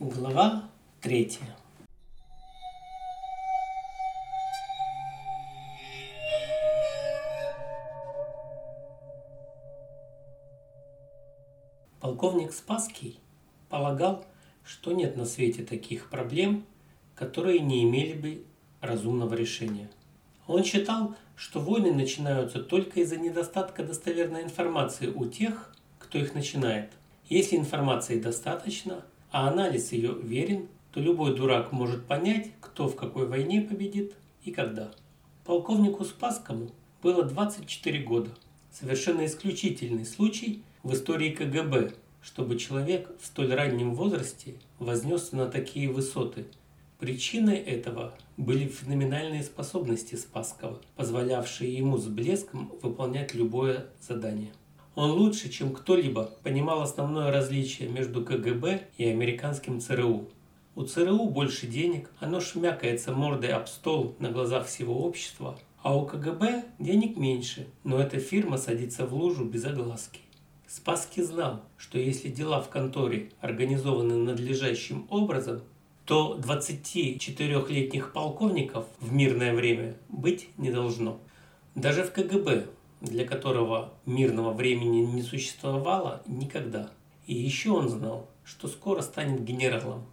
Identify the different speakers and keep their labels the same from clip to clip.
Speaker 1: Глава третья. Полковник Спасский полагал, что нет на свете таких проблем, которые не имели бы разумного решения. Он считал, что войны начинаются только из-за недостатка достоверной информации у тех, кто их начинает. Если информации достаточно, а анализ ее верен, то любой дурак может понять, кто в какой войне победит и когда. Полковнику Спасскому было 24 года. Совершенно исключительный случай в истории КГБ, чтобы человек в столь раннем возрасте вознесся на такие высоты. Причиной этого были феноменальные способности Спасского, позволявшие ему с блеском выполнять любое задание. Он лучше, чем кто-либо, понимал основное различие между КГБ и американским ЦРУ. У ЦРУ больше денег, оно шмякается мордой об стол на глазах всего общества, а у КГБ денег меньше, но эта фирма садится в лужу без огласки. Спасский знал, что если дела в конторе организованы надлежащим образом, то 24-летних полковников в мирное время быть не должно. Даже в КГБ для которого мирного времени не существовало никогда. И еще он знал, что скоро станет генералом.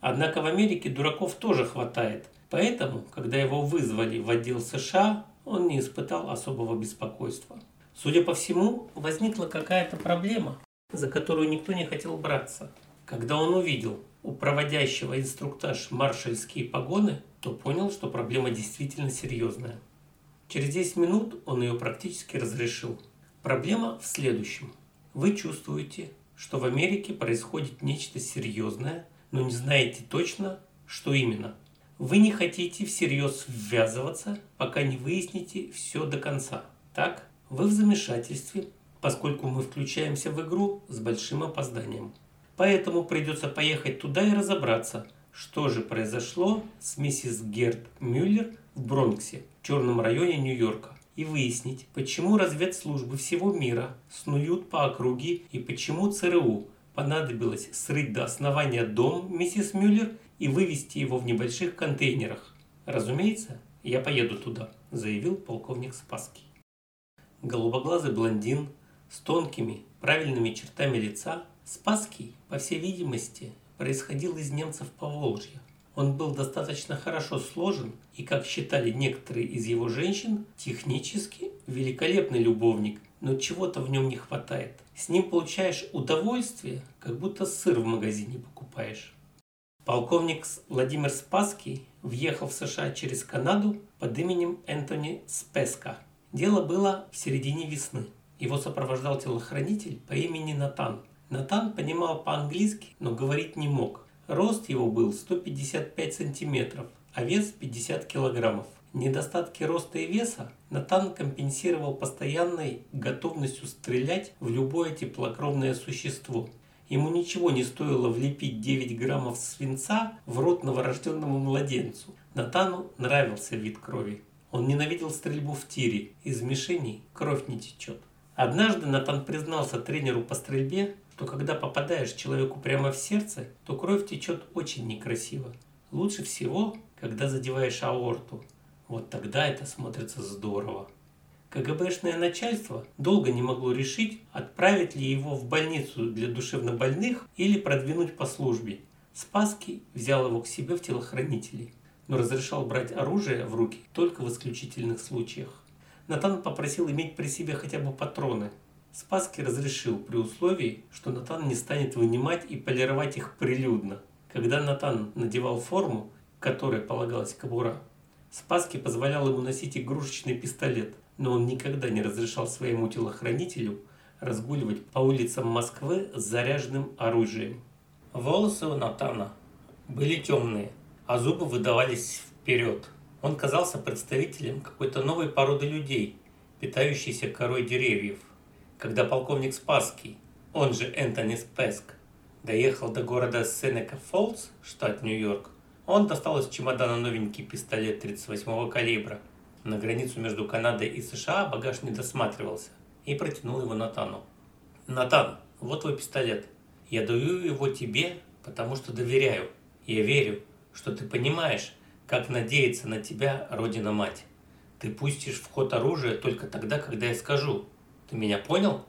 Speaker 1: Однако в Америке дураков тоже хватает, поэтому, когда его вызвали в отдел США, он не испытал особого беспокойства. Судя по всему, возникла какая-то проблема, за которую никто не хотел браться. Когда он увидел у проводящего инструктаж маршальские погоны, то понял, что проблема действительно серьезная. Через 10 минут он ее практически разрешил. Проблема в следующем. Вы чувствуете, что в Америке происходит нечто серьезное, но не знаете точно, что именно. Вы не хотите всерьез ввязываться, пока не выясните все до конца. Так? Вы в замешательстве, поскольку мы включаемся в игру с большим опозданием. Поэтому придется поехать туда и разобраться, что же произошло с миссис Герт Мюллер в Бронксе, черном районе Нью-Йорка, и выяснить, почему разведслужбы всего мира снуют по округе и почему ЦРУ понадобилось срыть до основания дом миссис Мюллер и вывести его в небольших контейнерах. Разумеется, я поеду туда, заявил полковник Спасский. Голубоглазый блондин с тонкими, правильными чертами лица, Спасский, по всей видимости, происходил из немцев по Волжье. Он был достаточно хорошо сложен и, как считали некоторые из его женщин, технически великолепный любовник, но чего-то в нем не хватает. С ним получаешь удовольствие, как будто сыр в магазине покупаешь. Полковник Владимир Спасский въехал в США через Канаду под именем Энтони Спеска. Дело было в середине весны. Его сопровождал телохранитель по имени Натан. Натан понимал по-английски, но говорить не мог. Рост его был 155 сантиметров, а вес 50 килограммов. Недостатки роста и веса Натан компенсировал постоянной готовностью стрелять в любое теплокровное существо. Ему ничего не стоило влепить 9 граммов свинца в рот новорожденному младенцу. Натану нравился вид крови. Он ненавидел стрельбу в тире, из мишеней кровь не течет. Однажды Натан признался тренеру по стрельбе, что когда попадаешь человеку прямо в сердце, то кровь течет очень некрасиво. Лучше всего, когда задеваешь аорту. Вот тогда это смотрится здорово. КГБшное начальство долго не могло решить, отправить ли его в больницу для душевнобольных или продвинуть по службе. Спасский взял его к себе в телохранители, но разрешал брать оружие в руки только в исключительных случаях. Натан попросил иметь при себе хотя бы патроны – Спасский разрешил при условии, что Натан не станет вынимать и полировать их прилюдно. Когда Натан надевал форму, которой полагалась кобура, Спасский позволял ему носить игрушечный пистолет, но он никогда не разрешал своему телохранителю разгуливать по улицам Москвы с заряженным оружием. Волосы у Натана были темные, а зубы выдавались вперед. Он казался представителем какой-то новой породы людей, питающейся корой деревьев – когда полковник Спасский, он же Энтони Спеск, доехал до города Сенека Фоллс, штат Нью-Йорк, он достал из чемодана новенький пистолет 38-го калибра. На границу между Канадой и США багаж не досматривался и протянул его Натану. «Натан, вот твой пистолет. Я даю его тебе потому что доверяю. Я верю, что ты понимаешь, как надеяться на тебя, Родина-мать. Ты пустишь в ход оружие только тогда, когда я скажу. Ты меня понял?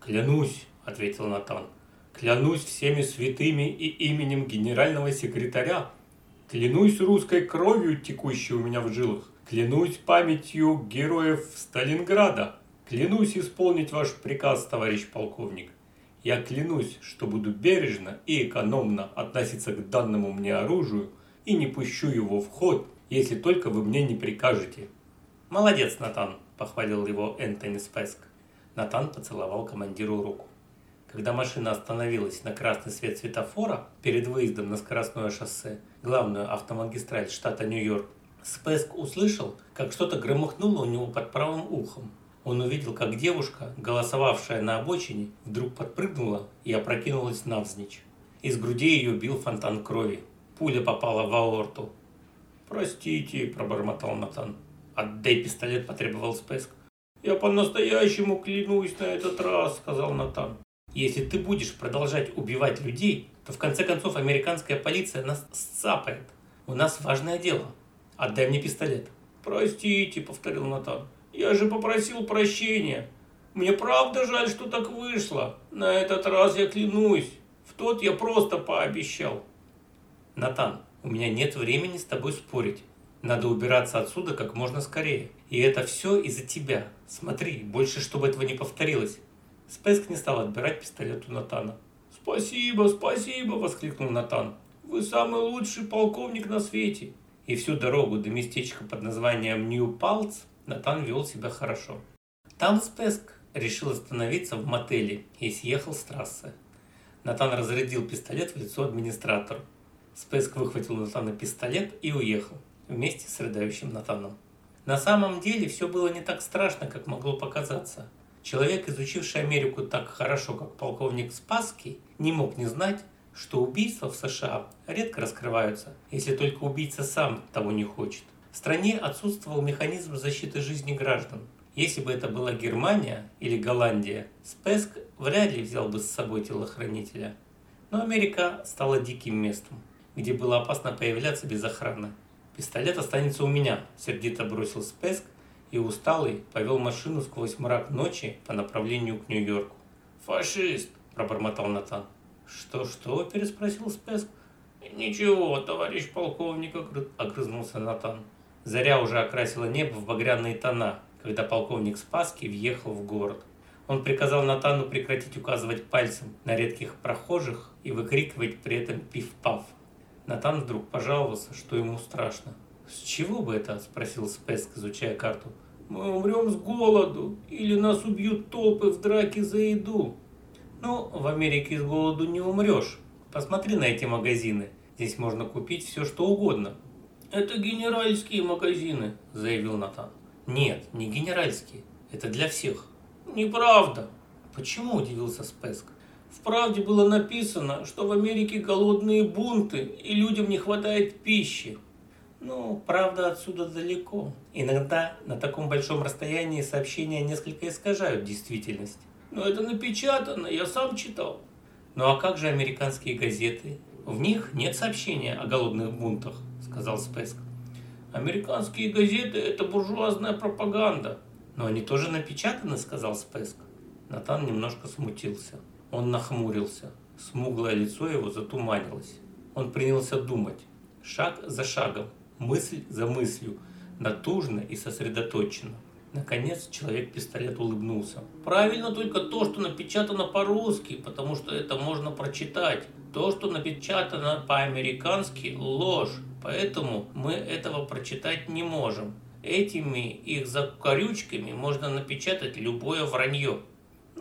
Speaker 1: Клянусь, ответил Натан. Клянусь всеми святыми и именем генерального секретаря. Клянусь русской кровью, текущей у меня в жилах. Клянусь памятью героев Сталинграда. Клянусь исполнить ваш приказ, товарищ полковник. Я клянусь, что буду бережно и экономно относиться к данному мне оружию и не пущу его в ход, если только вы мне не прикажете. Молодец, Натан, похвалил его Энтони Спеск. Натан поцеловал командиру руку. Когда машина остановилась на красный свет светофора перед выездом на скоростное шоссе, главную автомагистраль штата Нью-Йорк, Спеск услышал, как что-то громыхнуло у него под правым ухом. Он увидел, как девушка, голосовавшая на обочине, вдруг подпрыгнула и опрокинулась навзничь. Из груди ее бил фонтан крови. Пуля попала в аорту. «Простите», – пробормотал Натан. «Отдай пистолет», – потребовал Спеск. «Я по-настоящему клянусь на этот раз», – сказал Натан. Если ты будешь продолжать убивать людей, то в конце концов американская полиция нас сцапает. У нас важное дело. Отдай мне пистолет. Простите, повторил Натан. Я же попросил прощения. Мне правда жаль, что так вышло. На этот раз я клянусь. В тот я просто пообещал. Натан, у меня нет времени с тобой спорить. Надо убираться отсюда как можно скорее. И это все из-за тебя. Смотри, больше чтобы этого не повторилось. Спейск не стал отбирать пистолет у Натана. «Спасибо, спасибо!» – воскликнул Натан. «Вы самый лучший полковник на свете!» И всю дорогу до местечка под названием Нью-Палц Натан вел себя хорошо. Там Спеск решил остановиться в мотеле и съехал с трассы. Натан разрядил пистолет в лицо администратору. Спеск выхватил у Натана пистолет и уехал вместе с рыдающим Натаном. На самом деле все было не так страшно, как могло показаться – Человек, изучивший Америку так хорошо, как полковник Спасский, не мог не знать, что убийства в США редко раскрываются, если только убийца сам того не хочет. В стране отсутствовал механизм защиты жизни граждан. Если бы это была Германия или Голландия, Спеск вряд ли взял бы с собой телохранителя. Но Америка стала диким местом, где было опасно появляться без охраны. «Пистолет останется у меня», – сердито бросил Спеск и усталый повел машину сквозь мрак ночи по направлению к Нью-Йорку. «Фашист!» – пробормотал Натан. «Что-что?» – переспросил Спеск. «Ничего, товарищ полковник», – огрызнулся Натан. Заря уже окрасила небо в багряные тона, когда полковник Спаски въехал в город. Он приказал Натану прекратить указывать пальцем на редких прохожих и выкрикивать при этом пиф-паф. Натан вдруг пожаловался, что ему страшно. «С чего бы это?» – спросил Спеск, изучая карту. Мы умрем с голоду, или нас убьют толпы в драке за еду. Ну, в Америке с голоду не умрешь. Посмотри на эти магазины. Здесь можно купить все, что угодно. Это генеральские магазины, заявил Натан. Нет, не генеральские. Это для всех. Неправда. Почему, удивился Спеск. В правде было написано, что в Америке голодные бунты и людям не хватает пищи. Ну, правда, отсюда далеко. Иногда на таком большом расстоянии сообщения несколько искажают действительность. Но это напечатано, я сам читал. Ну а как же американские газеты? В них нет сообщения о голодных бунтах, сказал Спеск. Американские газеты – это буржуазная пропаганда. Но они тоже напечатаны, сказал Спеск. Натан немножко смутился. Он нахмурился. Смуглое лицо его затуманилось. Он принялся думать, шаг за шагом, мысль за мыслью, натужно и сосредоточенно. Наконец человек-пистолет улыбнулся. Правильно только то, что напечатано по-русски, потому что это можно прочитать. То, что напечатано по-американски – ложь, поэтому мы этого прочитать не можем. Этими их закорючками можно напечатать любое вранье.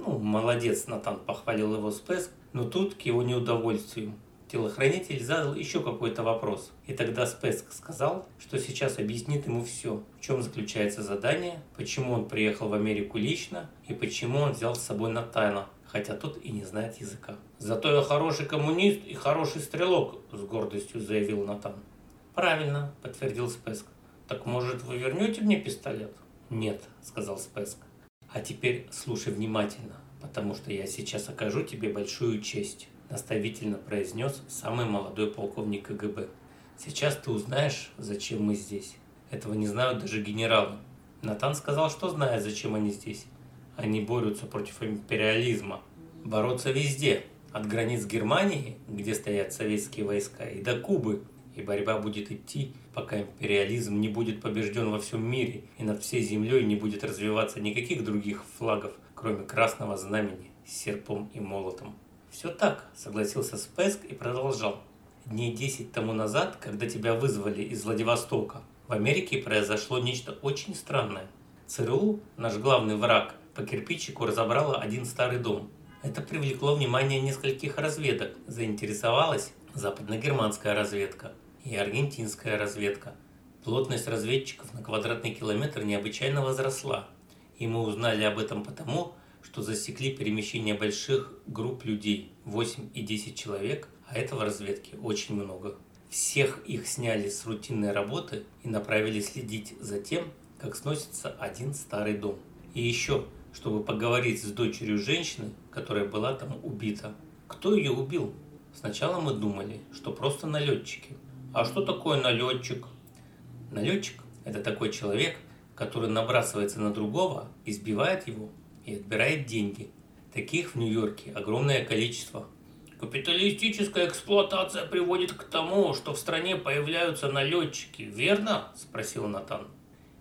Speaker 1: Ну, молодец, Натан похвалил его Спеск, но тут к его неудовольствию Телохранитель задал еще какой-то вопрос, и тогда Спеск сказал, что сейчас объяснит ему все, в чем заключается задание, почему он приехал в Америку лично и почему он взял с собой Натана, хотя тот и не знает языка. «Зато я хороший коммунист и хороший стрелок», – с гордостью заявил Натан. «Правильно», – подтвердил Спеск. «Так, может, вы вернете мне пистолет?» «Нет», – сказал Спеск. «А теперь слушай внимательно, потому что я сейчас окажу тебе большую честь». наставительно произнес самый молодой полковник КГБ. Сейчас ты узнаешь, зачем мы здесь. Этого не знают даже генералы. Натан сказал, что знает, зачем они здесь. Они борются против империализма. Бороться везде, от границ Германии, где стоят советские войска, и до Кубы. И борьба будет идти, пока империализм не будет побежден во всем мире, и над всей землей не будет развиваться никаких других флагов, кроме красного знамени с серпом и молотом. Все так, согласился Спеск и продолжал. Дней десять тому назад, когда тебя вызвали из Владивостока, в Америке произошло нечто очень странное. ЦРУ, наш главный враг, по кирпичику разобрала один старый дом. Это привлекло внимание нескольких разведок. Заинтересовалась западно-германская разведка и аргентинская разведка. Плотность разведчиков на квадратный километр необычайно возросла. И мы узнали об этом потому, что засекли перемещение больших групп людей, 8 и 10 человек, а это в разведке очень много. Всех их сняли с рутинной работы и направили следить за тем, как сносится один старый дом. И еще, чтобы поговорить с дочерью женщины, которая была там убита. Кто ее убил? Сначала мы думали, что просто налетчики. А что такое налетчик? Налетчик – это такой человек, который набрасывается на другого, избивает его и отбирает деньги. Таких в Нью-Йорке огромное количество. Капиталистическая эксплуатация приводит к тому, что в стране появляются налетчики, верно? Спросил Натан.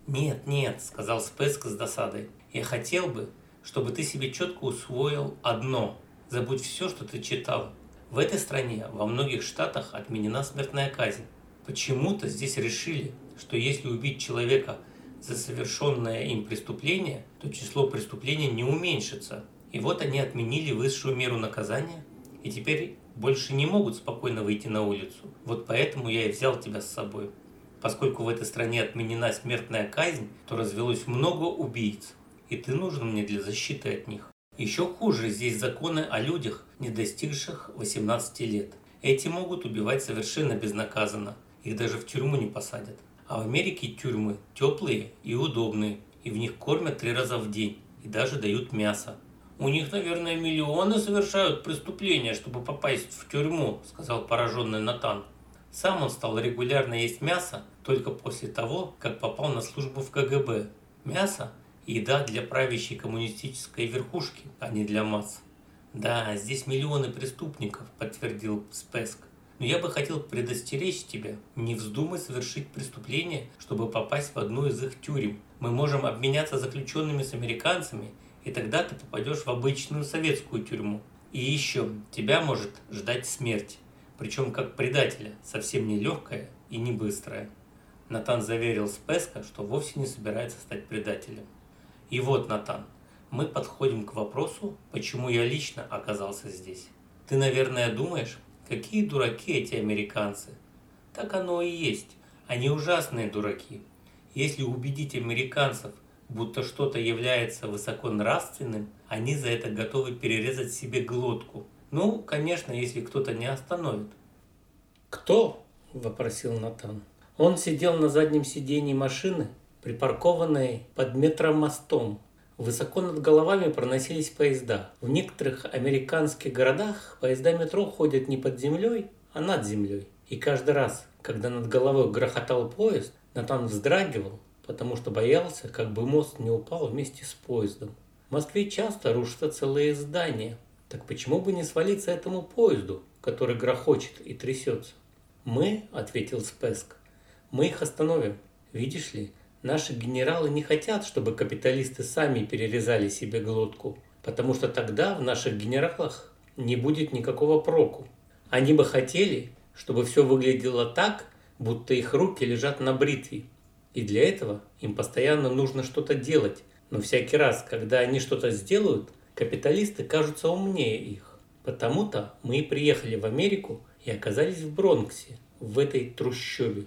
Speaker 1: Нет, нет, сказал Спеск с досадой. Я хотел бы, чтобы ты себе четко усвоил одно. Забудь все, что ты читал. В этой стране во многих штатах отменена смертная казнь. Почему-то здесь решили, что если убить человека – за совершенное им преступление, то число преступлений не уменьшится. И вот они отменили высшую меру наказания, и теперь больше не могут спокойно выйти на улицу. Вот поэтому я и взял тебя с собой. Поскольку в этой стране отменена смертная казнь, то развелось много убийц, и ты нужен мне для защиты от них. Еще хуже, здесь законы о людях, не достигших 18 лет. Эти могут убивать совершенно безнаказанно, их даже в тюрьму не посадят. А в Америке тюрьмы теплые и удобные, и в них кормят три раза в день, и даже дают мясо. «У них, наверное, миллионы совершают преступления, чтобы попасть в тюрьму», – сказал пораженный Натан. Сам он стал регулярно есть мясо только после того, как попал на службу в КГБ. Мясо – еда для правящей коммунистической верхушки, а не для масс. «Да, здесь миллионы преступников», – подтвердил Спеск. Но я бы хотел предостеречь тебя, не вздумай совершить преступление, чтобы попасть в одну из их тюрем. Мы можем обменяться заключенными с американцами, и тогда ты попадешь в обычную советскую тюрьму. И еще, тебя может ждать смерть, причем как предателя, совсем не легкая и не быстрая. Натан заверил Спеска, что вовсе не собирается стать предателем. И вот, Натан, мы подходим к вопросу, почему я лично оказался здесь. Ты, наверное, думаешь, Какие дураки эти американцы? Так оно и есть. Они ужасные дураки. Если убедить американцев, будто что-то является высоконравственным, они за это готовы перерезать себе глотку. Ну, конечно, если кто-то не остановит.
Speaker 2: «Кто?» – вопросил Натан. Он сидел на заднем сидении машины, припаркованной под метромостом, Высоко над головами проносились поезда. В некоторых американских городах поезда метро ходят не под землей, а над землей. И каждый раз, когда над головой грохотал поезд, Натан вздрагивал, потому что боялся, как бы мост не упал вместе с поездом. В Москве часто рушатся целые здания. Так почему бы не свалиться этому поезду, который грохочет и трясется? «Мы», — ответил Спеск, — «мы их остановим. Видишь ли, Наши генералы не хотят, чтобы капиталисты сами перерезали себе глотку, потому что тогда в наших генералах не будет никакого проку. Они бы хотели, чтобы все выглядело так, будто их руки лежат на бритве. И для этого им постоянно нужно что-то делать. Но всякий раз, когда они что-то сделают, капиталисты кажутся умнее их. Потому-то мы и приехали в Америку и оказались в Бронксе, в этой трущобе.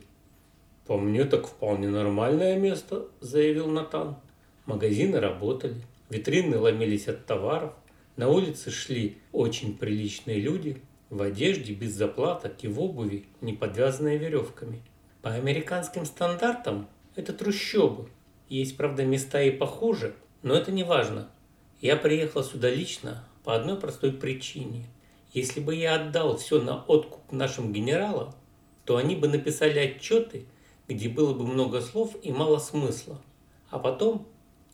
Speaker 1: «По мне так вполне нормальное место», – заявил Натан.
Speaker 2: Магазины работали, витрины ломились от товаров, на улице шли очень приличные люди, в одежде без заплаток и в обуви, не подвязанные веревками. По американским стандартам это трущобы. Есть, правда, места и похуже, но это не важно. Я приехал сюда лично по одной простой причине. Если бы я отдал все на откуп нашим генералам, то они бы написали отчеты, где было бы много слов и мало смысла. А потом,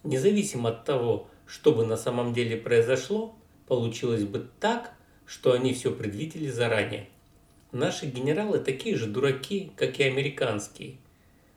Speaker 2: независимо от того, что бы на самом деле произошло, получилось бы так, что они все предвидели заранее. Наши генералы такие же дураки, как и американские.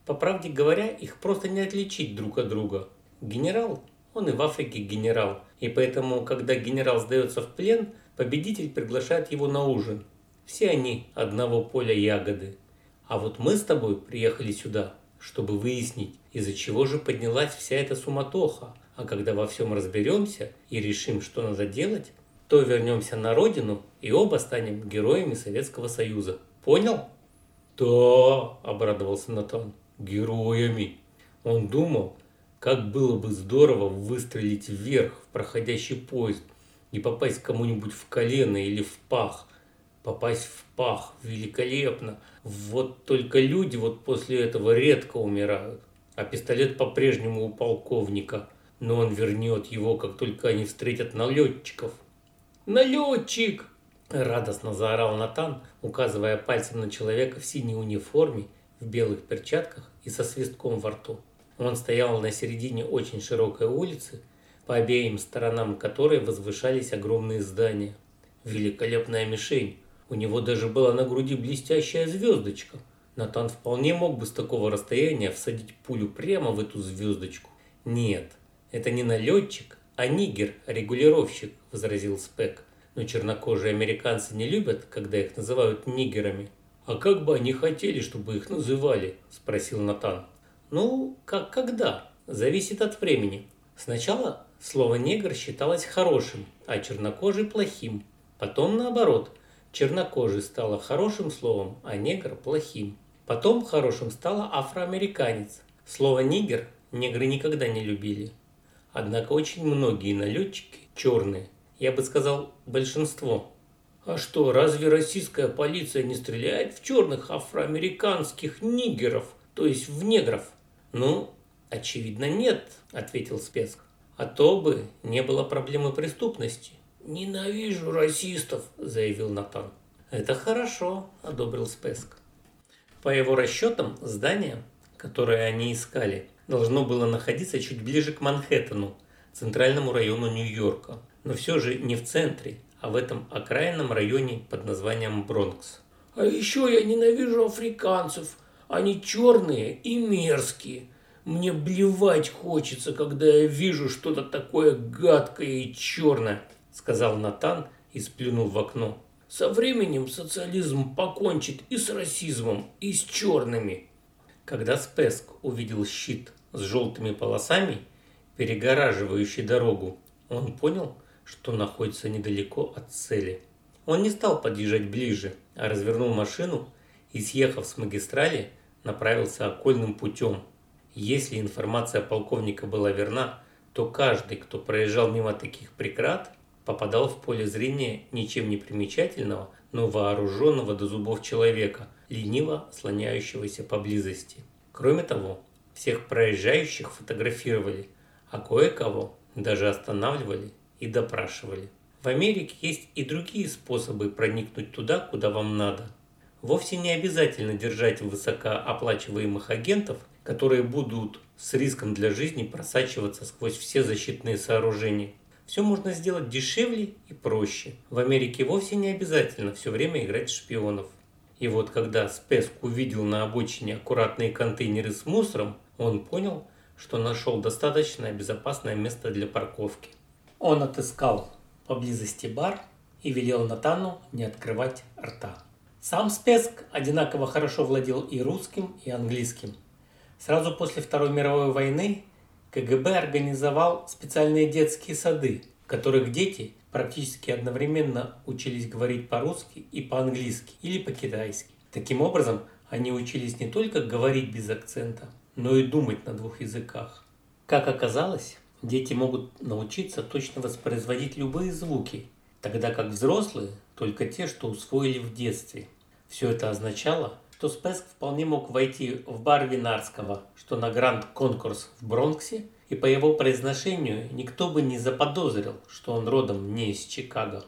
Speaker 2: По правде говоря, их просто не отличить друг от друга. Генерал, он и в Африке генерал. И поэтому, когда генерал сдается в плен, победитель приглашает его на ужин. Все они одного поля ягоды. А вот мы с тобой приехали сюда, чтобы выяснить, из-за чего же поднялась вся эта суматоха. А когда во всем разберемся и решим, что надо делать, то вернемся на родину и оба станем героями Советского Союза. Понял? Да, обрадовался Натан. Героями. Он думал, как было бы здорово выстрелить вверх в проходящий поезд и попасть кому-нибудь в колено или в пах. Попасть в пах великолепно. Вот только люди вот после этого редко умирают. А пистолет по-прежнему у полковника. Но он вернет его, как только они встретят налетчиков. «Налетчик!» – радостно заорал Натан, указывая пальцем на человека в синей униформе, в белых перчатках и со свистком во рту. Он стоял на середине очень широкой улицы, по обеим сторонам которой возвышались огромные здания. Великолепная мишень. У него даже была на груди блестящая звездочка. Натан вполне мог бы с такого расстояния всадить пулю прямо в эту звездочку. Нет, это не налетчик, а нигер, регулировщик, возразил Спек. Но чернокожие американцы не любят, когда их называют нигерами. А как бы они хотели, чтобы их называли? Спросил Натан. Ну, как когда? Зависит от времени. Сначала слово негр считалось хорошим, а чернокожий плохим. Потом наоборот, чернокожий стало хорошим словом, а негр плохим. Потом хорошим стало афроамериканец. Слово нигер негры никогда не любили. Однако очень многие налетчики черные, я бы сказал большинство. А что, разве российская полиция не стреляет в черных афроамериканских нигеров, то есть в негров? Ну, очевидно нет, ответил Спецк. А то бы не было проблемы преступности. Ненавижу расистов, заявил Натан. Это хорошо, одобрил Спеск. По его расчетам, здание, которое они искали, должно было находиться чуть ближе к Манхэттену, центральному району Нью-Йорка, но все же не в центре, а в этом окраинном районе под названием Бронкс. А еще я ненавижу африканцев. Они черные и мерзкие. Мне блевать хочется, когда я вижу что-то такое гадкое и черное, сказал Натан и сплюнул в окно. Со временем социализм покончит и с расизмом, и с черными. Когда Спеск увидел щит с желтыми полосами, перегораживающий дорогу, он понял, что находится недалеко от цели. Он не стал подъезжать ближе, а развернул машину и, съехав с магистрали, направился окольным путем. Если информация полковника была верна, то каждый, кто проезжал мимо таких преград, попадал в поле зрения ничем не примечательного, но вооруженного до зубов человека, лениво слоняющегося поблизости. Кроме того, всех проезжающих фотографировали, а кое-кого даже останавливали и допрашивали. В Америке есть и другие способы проникнуть туда, куда вам надо. Вовсе не обязательно держать высокооплачиваемых агентов, которые будут с риском для жизни просачиваться сквозь все защитные сооружения. Все можно сделать дешевле и проще. В Америке вовсе не обязательно все время играть шпионов. И вот когда Спеск увидел на обочине аккуратные контейнеры с мусором, он понял, что нашел достаточно безопасное место для парковки. Он отыскал поблизости бар и велел Натану не открывать рта. Сам Спеск одинаково хорошо владел и русским, и английским. Сразу после Второй мировой войны КГБ организовал специальные детские сады, в которых дети практически одновременно учились говорить по-русски и по-английски или по-китайски. Таким образом, они учились не только говорить без акцента, но и думать на двух языках. Как оказалось, дети могут научиться точно воспроизводить любые звуки, тогда как взрослые только те, что усвоили в детстве. Все это означало, что Спеск вполне мог войти в бар Винарского, что на Гранд Конкурс в Бронксе, и по его произношению никто бы не заподозрил, что он родом не из Чикаго.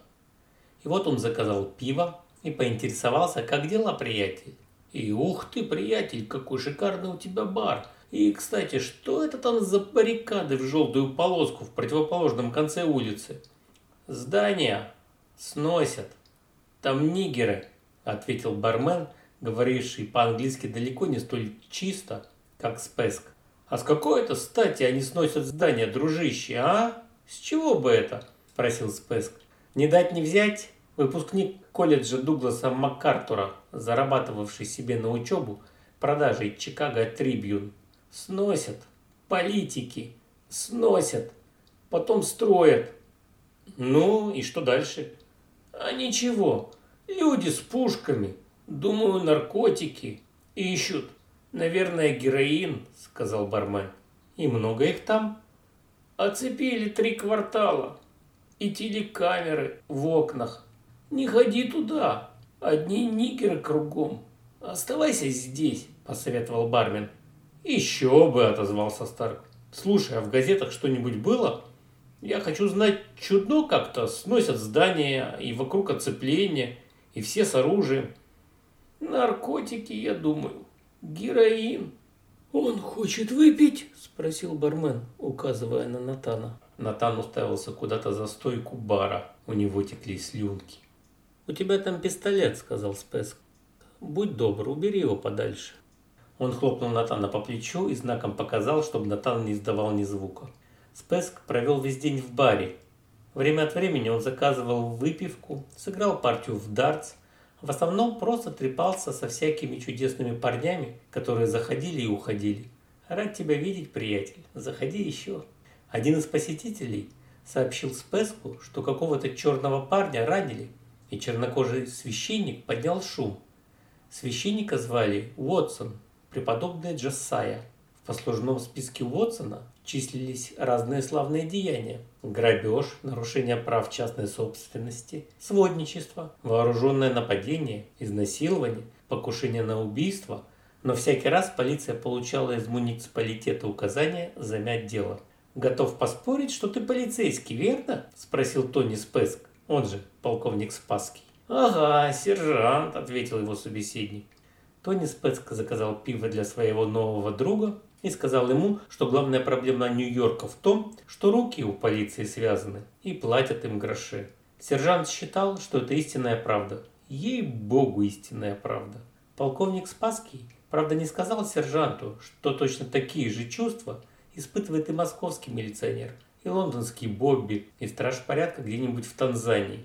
Speaker 2: И вот он заказал пиво и поинтересовался, как дела, приятель. И ух ты, приятель, какой шикарный у тебя бар. И, кстати, что это там за баррикады в желтую полоску в противоположном конце улицы? Здания сносят. Там нигеры, ответил бармен, говоривший по-английски далеко не столь чисто, как Спеск. А с какой это стати они сносят здания, дружище, а? С чего бы это? Спросил Спеск. Не дать не взять? Выпускник колледжа Дугласа МакАртура, зарабатывавший себе на учебу продажей Чикаго Трибьюн. Сносят. Политики. Сносят. Потом строят. Ну и что дальше? А ничего. Люди с пушками. Думаю, наркотики. Ищут. Наверное, героин, сказал бармен. И много их там? Оцепили три квартала. И телекамеры в окнах. Не ходи туда. Одни нигеры кругом. Оставайся здесь, посоветовал бармен. Еще бы, отозвался Старк. Слушай, а в газетах что-нибудь было? Я хочу знать, чудно как-то сносят здания и вокруг оцепления, и все с оружием. Наркотики, я думаю. Героин. Он хочет выпить? Спросил бармен, указывая на Натана. Натан уставился куда-то за стойку бара. У него текли слюнки. «У тебя там пистолет», — сказал Спеск. «Будь добр, убери его подальше». Он хлопнул Натана по плечу и знаком показал, чтобы Натан не издавал ни звука. Спеск провел весь день в баре. Время от времени он заказывал выпивку, сыграл партию в дартс, в основном просто трепался со всякими чудесными парнями, которые заходили и уходили. Рад тебя видеть, приятель. Заходи еще. Один из посетителей сообщил Спеску, что какого-то черного парня ранили, и чернокожий священник поднял шум. Священника звали Уотсон, преподобный Джессая. В послужном списке Уотсона числились разные славные деяния. Грабеж, нарушение прав частной собственности, сводничество, вооруженное нападение, изнасилование, покушение на убийство. Но всякий раз полиция получала из муниципалитета указания замять дело. «Готов поспорить, что ты полицейский, верно?» – спросил Тони Спеск, он же полковник Спасский. «Ага, сержант», – ответил его собеседник. Тони Спецк заказал пиво для своего нового друга и сказал ему, что главная проблема Нью-Йорка в том, что руки у полиции связаны и платят им гроши. Сержант считал, что это истинная правда. Ей-богу, истинная правда. Полковник Спасский, правда, не сказал сержанту, что точно такие же чувства испытывает и московский милиционер, и лондонский Бобби, и страж порядка где-нибудь в Танзании.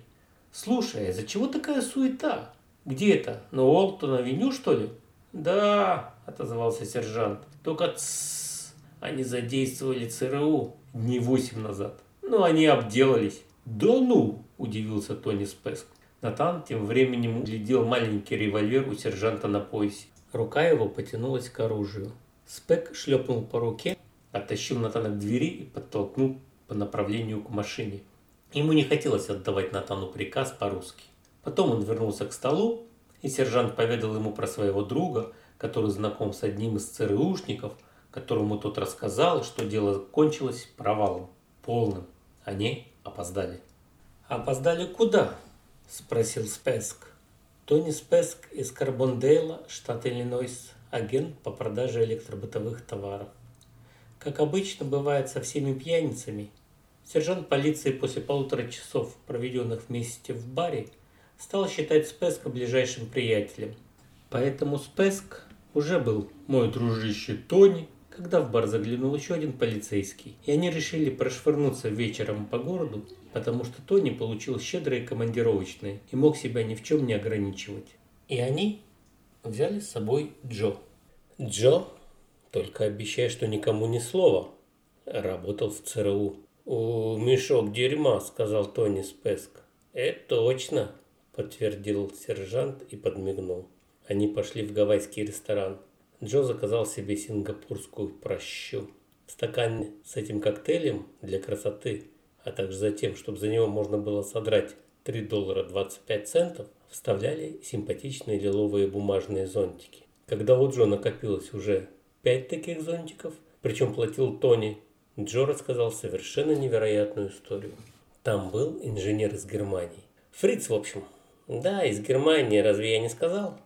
Speaker 2: «Слушай, а чего такая суета? Где это? На Уолтон-авеню, что ли?» «Да», — отозвался сержант, — «только тссс, они задействовали ЦРУ дней восемь назад. Ну, они обделались». «Да ну!» – удивился Тони Спеск. Натан тем временем глядел маленький револьвер у сержанта на поясе. Рука его потянулась к оружию. Спек шлепнул по руке, оттащил Натана к двери и подтолкнул по направлению к машине. Ему не хотелось отдавать Натану приказ по-русски. Потом он вернулся к столу, и сержант поведал ему про своего друга, который знаком с одним из ЦРУшников, которому тот рассказал, что дело кончилось провалом, полным. Они опоздали. «Опоздали куда?» – спросил Спеск. Тони Спеск из Карбондейла, штат Иллинойс, агент по продаже электробытовых товаров. Как обычно бывает со всеми пьяницами, сержант полиции после полутора часов, проведенных вместе в баре, стал считать Спеска ближайшим приятелем. Поэтому Спеск уже был мой дружище Тони, когда в бар заглянул еще один полицейский, и они решили прошвырнуться вечером по городу, потому что Тони получил щедрые командировочные и мог себя ни в чем не ограничивать. И они взяли с собой Джо. Джо, только обещай, что никому ни слова, работал в ЦРУ. «У, мешок дерьма», — сказал Тони Спеск. «Это точно», — подтвердил сержант и подмигнул. Они пошли в гавайский ресторан. Джо заказал себе сингапурскую прощу. В стакане с этим коктейлем для красоты, а также за тем, чтобы за него можно было содрать 3 доллара 25 центов, вставляли симпатичные лиловые бумажные зонтики. Когда у Джо накопилось уже 5 таких зонтиков, причем платил Тони, Джо рассказал совершенно невероятную историю. Там был инженер из Германии. Фриц, в общем. Да, из Германии, разве я не сказал?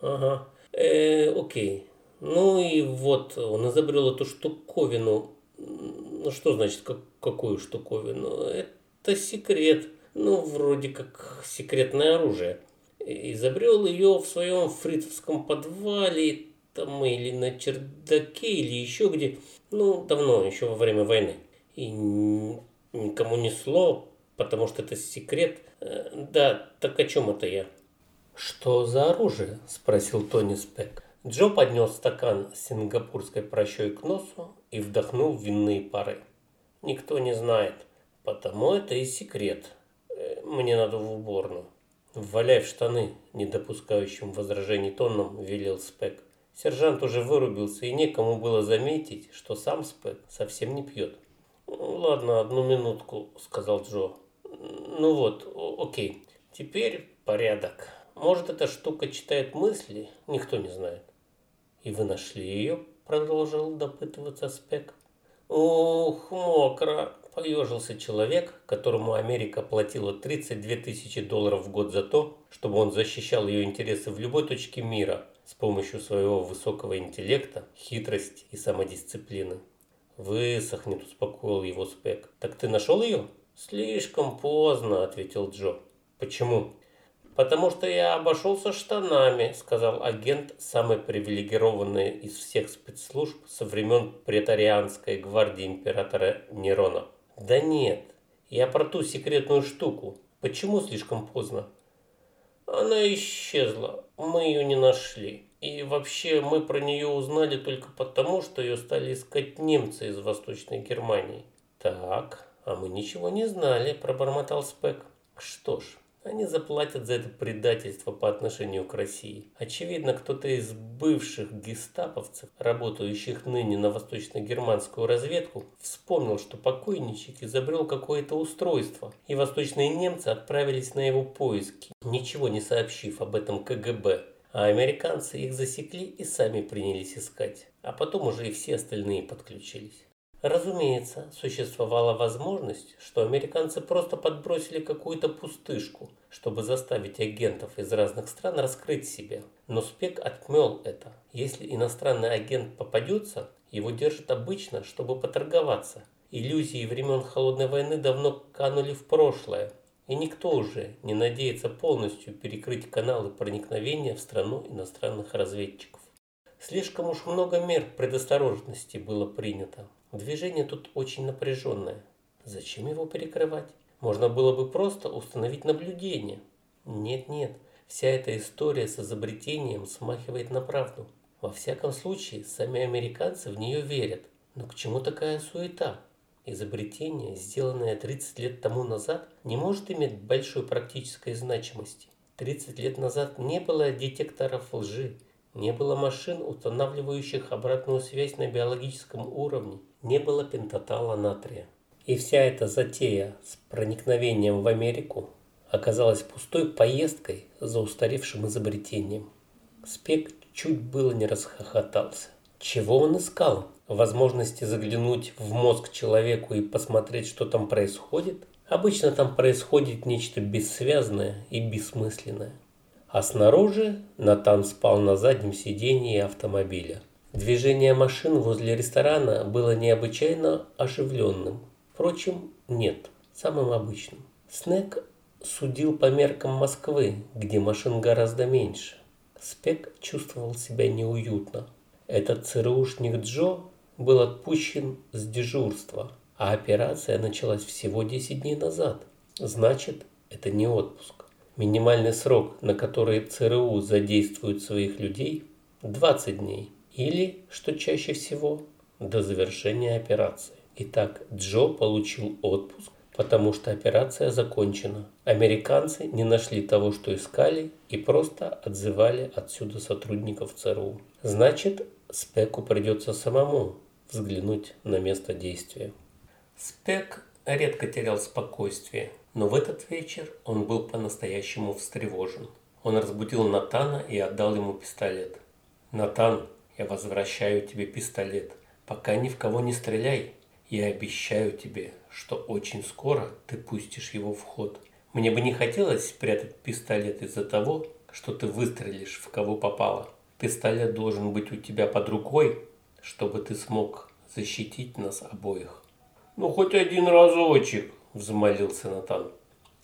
Speaker 2: Ага. Э, окей. Ну и вот, он изобрел эту штуковину. Ну что значит, как, какую штуковину? Это секрет. Ну, вроде как секретное оружие. Изобрел ее в своем фрицовском подвале, там или на чердаке, или еще где. Ну, давно, еще во время войны. И никому ни слова, потому что это секрет. Э, да, так о чем это я? «Что за оружие?» – спросил Тони Спек. Джо поднес стакан с сингапурской прощой к носу и вдохнул винные пары. «Никто не знает, потому это и секрет. Э, мне надо в уборную». «Валяй в штаны», – не допускающим возражений тоном велел Спек. Сержант уже вырубился, и некому было заметить, что сам Спек совсем не пьет. «Ладно, одну минутку», – сказал Джо. «Ну вот, окей. Теперь порядок. Может, эта штука читает мысли? Никто не знает». «И вы нашли ее?» – продолжил допытываться Спек. «Ух, мокро!» – поежился человек, которому Америка платила 32 тысячи долларов в год за то, чтобы он защищал ее интересы в любой точке мира с помощью своего высокого интеллекта, хитрости и самодисциплины. «Высохнет», – успокоил его Спек. «Так ты нашел ее?» «Слишком поздно», – ответил Джо. «Почему?» «Потому что я обошелся штанами», – сказал агент, самый привилегированный из всех спецслужб со времен претарианской гвардии императора Нерона. «Да нет, я про ту секретную штуку. Почему слишком поздно?» «Она исчезла. Мы ее не нашли». И вообще мы про нее узнали только потому, что ее стали искать немцы из Восточной Германии. Так, а мы ничего не знали, пробормотал Спек. Что ж, они заплатят за это предательство по отношению к России. Очевидно, кто-то из бывших гестаповцев, работающих ныне на восточно-германскую разведку, вспомнил, что покойничек изобрел какое-то устройство, и восточные немцы отправились на его поиски, ничего не сообщив об этом КГБ. А американцы их засекли и сами принялись искать. А потом уже и все остальные подключились. Разумеется, существовала возможность, что американцы просто подбросили какую-то пустышку, чтобы заставить агентов из разных стран раскрыть себя. Но Спек отмел это. Если иностранный агент попадется, его держат обычно, чтобы поторговаться. Иллюзии времен Холодной войны давно канули в прошлое, и никто уже не надеется полностью перекрыть каналы проникновения в страну иностранных разведчиков. Слишком уж много мер предосторожности было принято. Движение тут очень напряженное. Зачем его перекрывать? Можно было бы просто установить наблюдение. Нет-нет, вся эта история с изобретением смахивает на правду. Во всяком случае, сами американцы в нее верят. Но к чему такая суета? Изобретение, сделанное 30 лет тому назад, не может иметь большой практической значимости. 30 лет назад не было детекторов лжи, не было машин, устанавливающих обратную связь на биологическом уровне, не было пентатала натрия. И вся эта затея с проникновением в Америку оказалась пустой поездкой за устаревшим изобретением. Спек чуть было не расхохотался. Чего он искал? Возможности заглянуть в мозг человеку и посмотреть, что там происходит? Обычно там происходит нечто бессвязное и бессмысленное. А снаружи Натан спал на заднем сидении автомобиля. Движение машин возле ресторана было необычайно оживленным. Впрочем, нет, самым обычным. Снег судил по меркам Москвы, где машин гораздо меньше. Спек чувствовал себя неуютно. Этот ЦРУшник Джо был отпущен с дежурства, а операция началась всего 10 дней назад. Значит, это не отпуск. Минимальный срок, на который ЦРУ задействует своих людей – 20 дней. Или, что чаще всего, до завершения операции. Итак, Джо получил отпуск, потому что операция закончена. Американцы не нашли того, что искали, и просто отзывали отсюда сотрудников ЦРУ. Значит, Спеку придется самому взглянуть на место действия. Спек редко терял спокойствие, но в этот вечер он был по-настоящему встревожен. Он разбудил Натана и отдал ему пистолет. «Натан, я возвращаю тебе пистолет. Пока ни в кого не стреляй. Я обещаю тебе, что очень скоро ты пустишь его в ход. Мне бы не хотелось спрятать пистолет из-за того, что ты выстрелишь в кого попало. Пистолет должен быть у тебя под рукой, чтобы ты смог защитить нас обоих. Ну, хоть один разочек, взмолился Натан.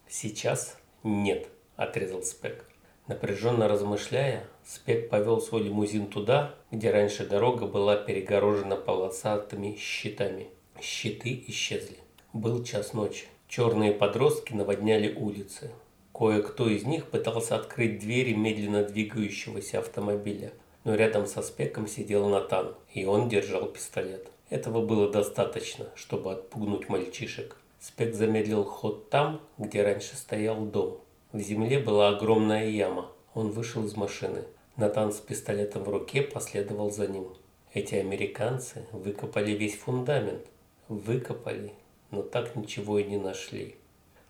Speaker 2: Сейчас нет, отрезал Спек. Напряженно размышляя, Спек повел свой лимузин туда, где раньше дорога была перегорожена полосатыми щитами. Щиты исчезли. Был час ночи. Черные подростки наводняли улицы. Кое-кто из них пытался открыть двери медленно двигающегося автомобиля, но рядом со Спеком сидел Натан, и он держал пистолет. Этого было достаточно, чтобы отпугнуть мальчишек. Спек замедлил ход там, где раньше стоял дом. В земле была огромная яма. Он вышел из машины. Натан с пистолетом в руке последовал за ним. Эти американцы выкопали весь фундамент. Выкопали, но так ничего и не нашли.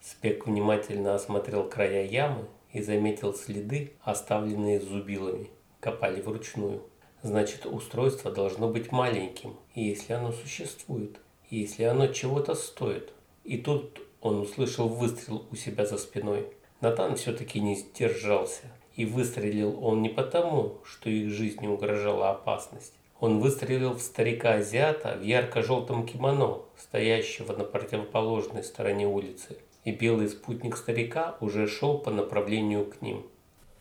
Speaker 2: Спек внимательно осмотрел края ямы и заметил следы, оставленные зубилами. Копали вручную. Значит, устройство должно быть маленьким, если оно существует, если оно чего-то стоит. И тут он услышал выстрел у себя за спиной. Натан все-таки не сдержался. И выстрелил он не потому, что их жизни угрожала опасность. Он выстрелил в старика-азиата в ярко-желтом кимоно, стоящего на противоположной стороне улицы и белый спутник старика уже шел по направлению к ним.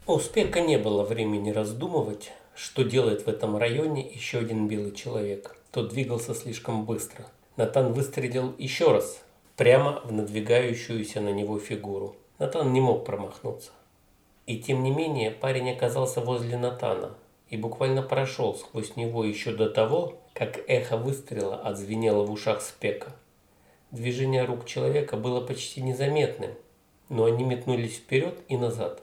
Speaker 2: У Спека не было времени раздумывать, что делает в этом районе еще один белый человек. Тот двигался слишком быстро. Натан выстрелил еще раз, прямо в надвигающуюся на него фигуру. Натан не мог промахнуться. И тем не менее парень оказался возле Натана и буквально прошел сквозь него еще до того, как эхо выстрела отзвенело в ушах Спека. Движение рук человека было почти незаметным, но они метнулись вперед и назад,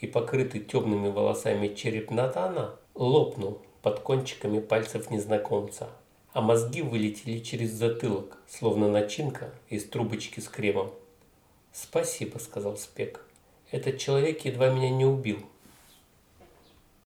Speaker 2: и покрытый темными волосами череп Натана лопнул под кончиками пальцев незнакомца, а мозги вылетели через затылок, словно начинка из трубочки с кремом. «Спасибо», — сказал Спек. «Этот человек едва меня не убил,